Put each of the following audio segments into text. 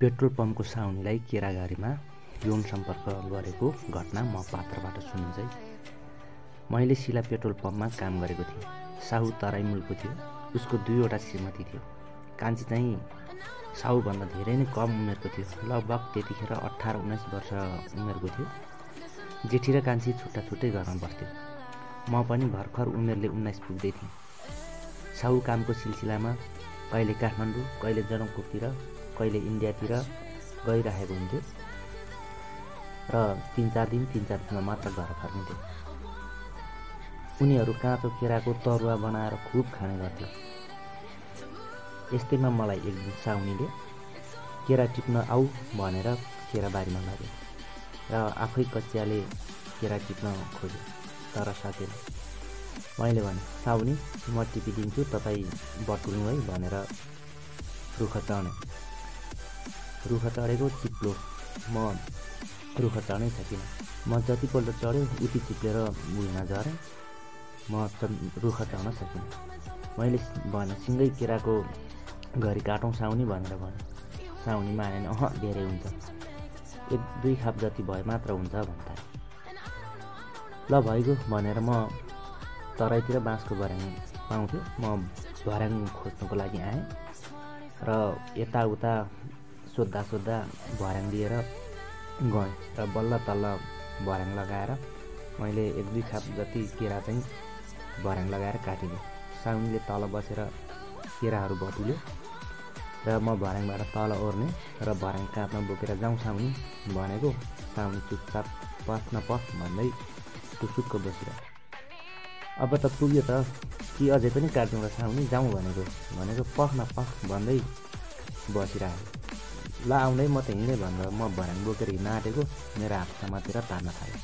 Petrol पम्पको साउनीलाई केरागारीमा यौन सम्पर्क गरेको घटना म पात्रबाट सुनिन्छै मैले शिला पेट्रोल पम्पमा काम गरेको थिएँ। साहु तराई मुलको थियो। उसको दुईवटा श्रीमती थियो। कान्छी चाहिँ साहुभन्दा धेरै नै कम उमेरको थियो। लगभग त्यतिखेर अठार उन्नाइस वर्ष उमेरको थियो। जेठी र कान्छी छुट्टा छुट्टै घरमा बस्थ्यो। म पनि भर्खर उमेरले उन्नाइस पुग्दै थिएँ। साहु कामको सिलसिलामा कहिले काठमाडौँ कहिले जनकपुरतिर कहिले इन्डियातिर गइराखेको हुन्थ्यो। र तिन चार दिन तिन चार दिनमा मात्र घर फर्किन्थ्यो। उनीहरू काँचो केराको तरुवा बनाएर खुब खाने गर्थ्यो। यस्तैमा मलाई एक दिन साउनीले केरा टिप्न आऊ भनेर केरा बारीमा र आफै कचियाले केरा टिप्न खोज्यो तर सकेन मैले भने साउनी म टिपिदिन्छु तपाईँ बटुल्नु है भनेर रुख चढेँ रुख चढेको चिप्लो म रुख चढ्नै सकिनँ। म जतिपल्ट चढ्यो उति चिप्लेर भुइँमा झरेँ। म रुख चढ्न सकिनँ। मैले भने सिँगै केराको घरि काटौँ साउनी भनेर भने। साउनी मानेन अह धेरै हुन्छ। एक दुई खाप जति भए मात्र हुन्छ भन्दा। ल भइगयो भनेर म तराईतिर बाँसको भर्याङ पाउँथेँ। म भर्याङ खोज्नुको लागि आएँ। र यताउता सोद्धा सोद्धा भर्याङ लिएर गएँ र बल्ल तल्ल भर्याङ लगाएर मैले एक दुई खाप जति केरा चाहिँ भर्याङ लगाएर काटिदिएँ। साउनीले तल बसेर केराहरू बटुल्यो र म भर्याङबाट तल ओर्ने र भर्याङ काँधमा बोकेर जाउँ साउनी भनेको साउनी चुपचाप पस न पस भन्दै टुसुक्क बसेर अब त पुग्यो त कि अझै पनि काट्यौँ र साउनी जाउँ भनेको भनेको पख न भन्दै बसिरहेको ल आउँदै म त हिँडेँ भनेर म भर्याङ बोकेर हिँड्न आँटेको मेरो हात समातेर तान्न थालेँ।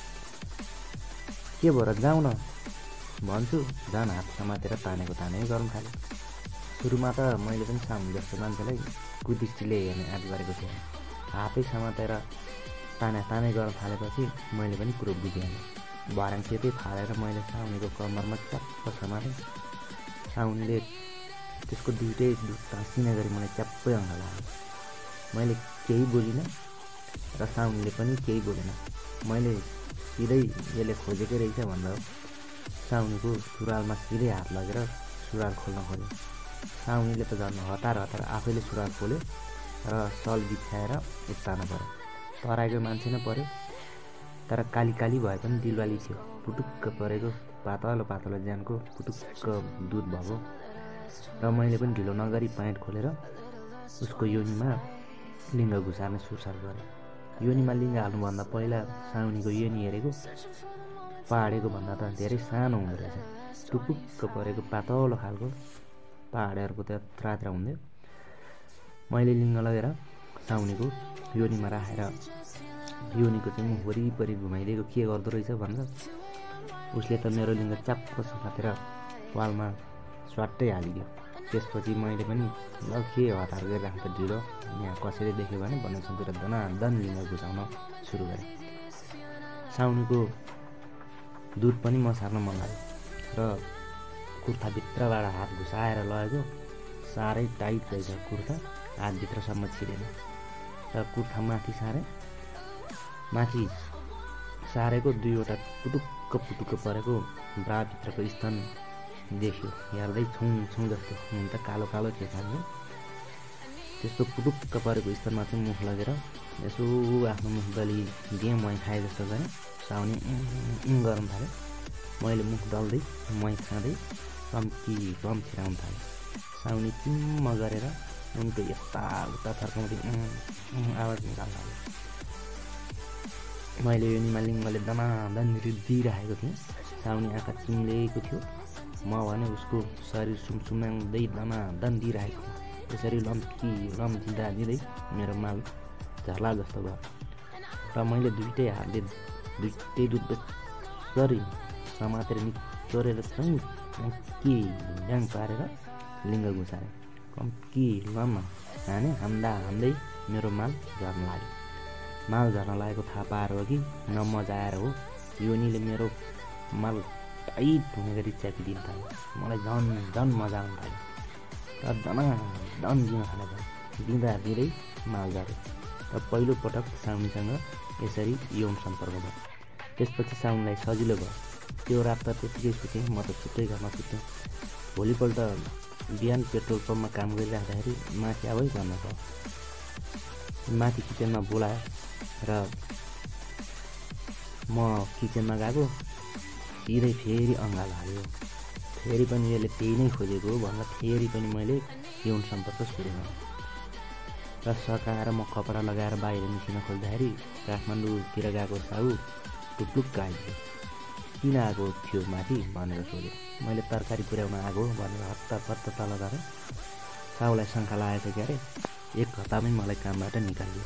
के भएर जाउँ न भन्छु झन् हात समातेर तानेको तानै गर्नु थालेँ सुरुमा त मैले पनि साउनी जस्तो मान्छेलाई कुदृष्टिले हेर्ने आँट गरेको थिएँ। हातै समातेर ताने तानै गर्न थालेपछि मैले पनि कुरो बुझिहालेँ भर्याङ सेतै फालेर मैले साउनीको कम्मरमा च्याप्प समातेँ। साउनीले त्यसको दुइटै तासिने गरी मलाई च्याप्पै अङ्ग लाग्यो। मैले केही बोलिनँ र साउनीले पनि केही बोलेन। मैले सिधै यसले खोजेकै रहेछ भनेर साउनीको सुरुवालमा सिधै हात लगेर सुरुवाल खोल्न खोल्यो साउनीले त झन् हतार हतार आफैले सुरुवाल खोल्यो र सल बिछ्याएर उत्तानो पऱ्यो तराईको मान्छे नै पऱ्यो तर काली काली भए पनि दिलवाली थियो। पुटुक्क परेको पातलो पातलो ज्यानको पुटुक्क दुध भएको र मैले पनि ढिलो नगरी प्यान्ट खोलेर उसको योनीमा लिङ्ग घुसार्ने सुरसार गरेँ। योनीमा लिङ्ग हाल्नुभन्दा पहिला साउनीको योनी हेरेको पहाडेको भन्दा त धेरै सानो हुँदो रहेछ। टुपुक्क परेको पातलो खालको पहाडेहरूको त त्रात्रा हुन्थ्यो। मैले लिङ्ग लगेर साउनीको योनीमा राखेर योनीको चाहिँ म वरिपरि घुमाइदिएको के गर्दो रहेछ भनेर उसले त मेरो लिङ्ग च्याप्प समातेर वालमा स्वाटै हालिदियो। त्यसपछि मैले पनि ल के हतार गरिराख्नु त ढिलो। यहाँ कसैले देख्यो भने भन्ने सोचेर दन लिन घुसाउन सुरु गरेँ। साउनीको दुध पनि म सार्न मन लाग्यो र कुर्ताभित्रबाट हात घुसाएर लगेको साह्रै टाइट रहेछ कुर्ता हातभित्रसम्म छिरेन। र कुर्ता माथि सारेँ माथि सारेको दुईवटा पुटुक्क पुटुक्क परेको ब्राभित्रको स्थान देख्यो हेर्दै छौँ छौँ जस्तो। हुन त कालो कालो थियो खालको त्यस्तो पुटुक्क परेको स्थानमा चाहिँ मुख लगेर यसो आफ्नो मुख गली दिएँ मै खाएँ जस्तो गरेँ। साउनी गरम थाल्यो। मैले मुख डल्दै मै खाँदै कम्ती कम छिराउनु थालेँ। साउनी चिम्म गरेर उनको यता उता थर्काउँदै आवाज निकाल्नु थाल्यो। मैले यो निमालिङ्गले दनादन दिइराखेको थिएँ। साउनी आँखा चिम्लेको थियो। म भने उसको शरीर सुमसुम्याउँदै दनादन दिइरहेको त्यसरी लम्की लम्किँदा दिँदै मेरो माल झर्ला जस्तो भयो। र मैले दुइटै हातले दुइटै दुध बेसरी समातेर निचोरेर चाहिँ कि ड्याङ पारेर लिङ्ग घुसाएँ कम्की लम्मा हाने हान्दा हान्दै मेरो माल झर्न लाग्यो। माल झर्न लागेको थाहा पाएर हो कि नमजा आएर हो। योनीले मेरो माल टाइट हुने गरी च्यापिदिन थाल्यो मलाई झन् झन् मजा आउनु थाल्यो र दना दन दिन थालेको दिँदा दिँदै माल झऱ्यो र पहिलोपटक साउनीसँग यसरी यौन सम्पर्क भयो। त्यसपछि साउनलाई सजिलो भयो। त्यो रात त त्यत्तिकै सुतेँ म त छुट्टै घरमा सुतेँ भोलिपल्ट बिहान पेट्रोल पम्पमा काम गरिराख्दाखेरि माथि आबै भन्न भयो। माथि किचनमा बोलायो र म किचनमा गएको। सिधै फेरि अङ्गाल हाल्यो फेरि पनि यसले त्यही नै खोजेको हो भनेर फेरि पनि मैले यौन सम्पर्क सुरु र सकाएर म कपडा लगाएर बाहिर निस्किन खोज्दाखेरि काठमाडौँतिर गएको साउ टुप्लुक्क आइदियो किन आएको थियो माथि भनेर सोध्यो। मैले तरकारी पुर्याउन आएको भनेर हत्ता तल गएर साउलाई शङ्का लागेको क्यारे एक हप्तामै मलाई कामबाट निकालियो।